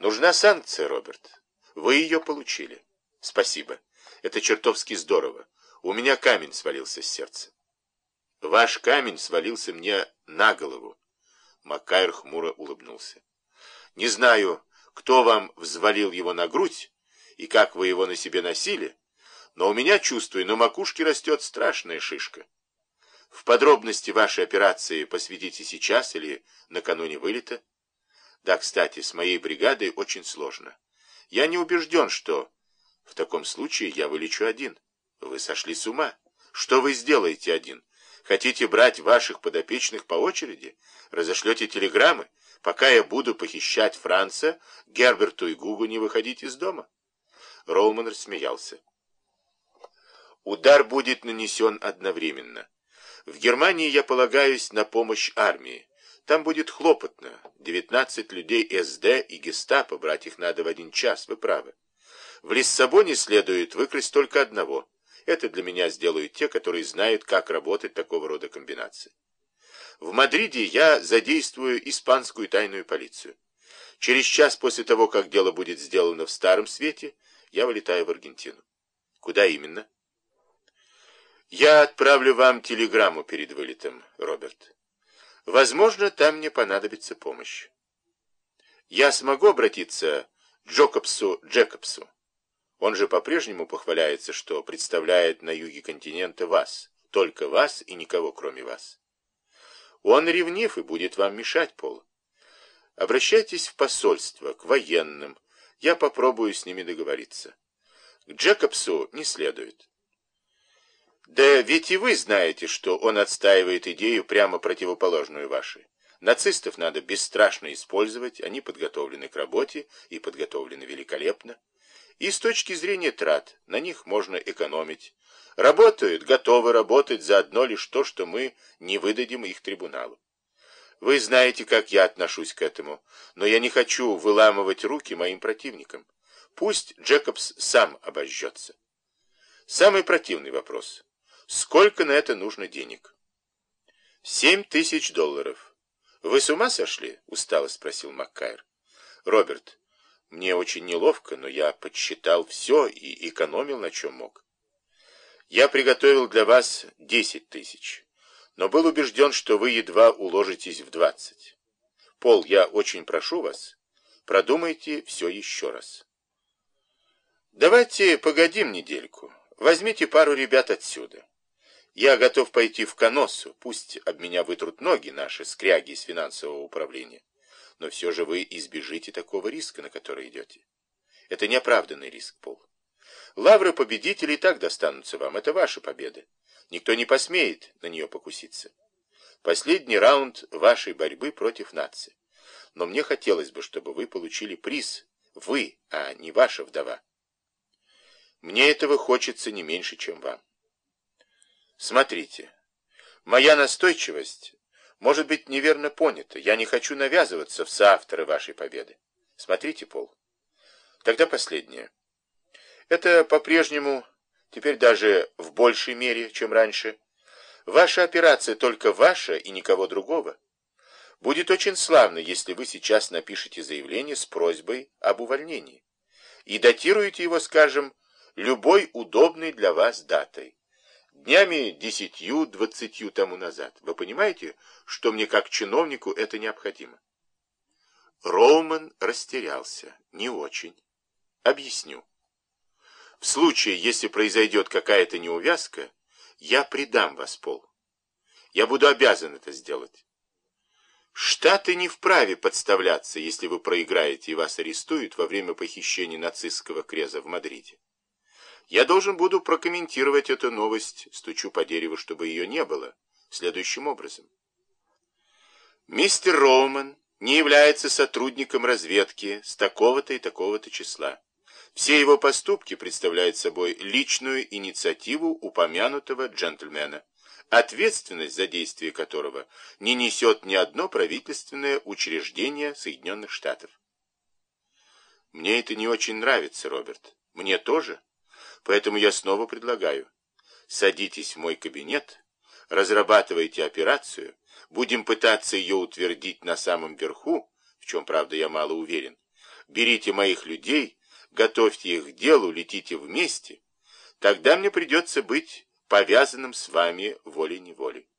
Нужна санкция, Роберт. Вы ее получили. Спасибо. Это чертовски здорово. У меня камень свалился с сердца. Ваш камень свалился мне на голову. Маккайр хмуро улыбнулся. Не знаю, кто вам взвалил его на грудь и как вы его на себе носили, но у меня, чувствую, на макушке растет страшная шишка. В подробности вашей операции посвятите сейчас или накануне вылета. Да, кстати, с моей бригадой очень сложно. Я не убежден, что... В таком случае я вылечу один. Вы сошли с ума. Что вы сделаете один? Хотите брать ваших подопечных по очереди? Разошлете телеграммы? Пока я буду похищать Франца, Герберту и Гугу не выходить из дома. Роуман рассмеялся. Удар будет нанесен одновременно. В Германии я полагаюсь на помощь армии. Там будет хлопотно. 19 людей СД и гестапо, брать их надо в один час, вы правы. В Лиссабоне следует выкрасть только одного. Это для меня сделают те, которые знают, как работать такого рода комбинации. В Мадриде я задействую испанскую тайную полицию. Через час после того, как дело будет сделано в Старом Свете, я вылетаю в Аргентину. Куда именно? Я отправлю вам телеграмму перед вылетом, Роберт. Возможно, там мне понадобится помощь. Я смогу обратиться к Джокобсу Джекобсу. Он же по-прежнему похваляется, что представляет на юге континента вас, только вас и никого кроме вас. Он ревнив и будет вам мешать, Пол. Обращайтесь в посольство, к военным. Я попробую с ними договориться. К Джекобсу не следует. Да ведь и вы знаете, что он отстаивает идею прямо противоположную вашей. Нацистов надо бесстрашно использовать, они подготовлены к работе и подготовлены великолепно. И с точки зрения трат на них можно экономить. Работают, готовы работать за одно лишь то, что мы не выдадим их трибуналу. Вы знаете, как я отношусь к этому, но я не хочу выламывать руки моим противникам. Пусть Джекобс сам обожжется. Самый противный вопрос. Сколько на это нужно денег? Семь тысяч долларов. Вы с ума сошли? Устало спросил Маккайр. Роберт, мне очень неловко, но я подсчитал все и экономил на чем мог. Я приготовил для вас десять тысяч, но был убежден, что вы едва уложитесь в двадцать. Пол, я очень прошу вас, продумайте все еще раз. Давайте погодим недельку. Возьмите пару ребят отсюда. Я готов пойти в Коносу, пусть об меня вытрут ноги наши скряги из финансового управления но все же вы избежите такого риска, на который идете. Это неоправданный риск, Пол. Лавры победителей так достанутся вам, это ваша победа. Никто не посмеет на нее покуситься. Последний раунд вашей борьбы против нации. Но мне хотелось бы, чтобы вы получили приз, вы, а не ваша вдова. Мне этого хочется не меньше, чем вам. Смотрите, моя настойчивость может быть неверно понято. Я не хочу навязываться в соавторы вашей победы. Смотрите, Пол. Тогда последнее. Это по-прежнему, теперь даже в большей мере, чем раньше. Ваша операция только ваша и никого другого. Будет очень славно, если вы сейчас напишете заявление с просьбой об увольнении. И датируете его, скажем, любой удобной для вас датой днями десятью-двадцатью тому назад. Вы понимаете, что мне как чиновнику это необходимо? Роуман растерялся. Не очень. Объясню. В случае, если произойдет какая-то неувязка, я предам вас, Пол. Я буду обязан это сделать. Штаты не вправе подставляться, если вы проиграете и вас арестуют во время похищения нацистского креза в Мадриде. Я должен буду прокомментировать эту новость, стучу по дереву, чтобы ее не было, следующим образом. Мистер Роуман не является сотрудником разведки с такого-то и такого-то числа. Все его поступки представляют собой личную инициативу упомянутого джентльмена, ответственность за действие которого не несет ни одно правительственное учреждение Соединенных Штатов. Мне это не очень нравится, Роберт. Мне тоже. Поэтому я снова предлагаю. Садитесь в мой кабинет, разрабатывайте операцию, будем пытаться ее утвердить на самом верху, в чем, правда, я мало уверен. берите моих людей, готовьте их к делу, летите вместе, тогда мне придется быть повязанным с вами волей-неволей.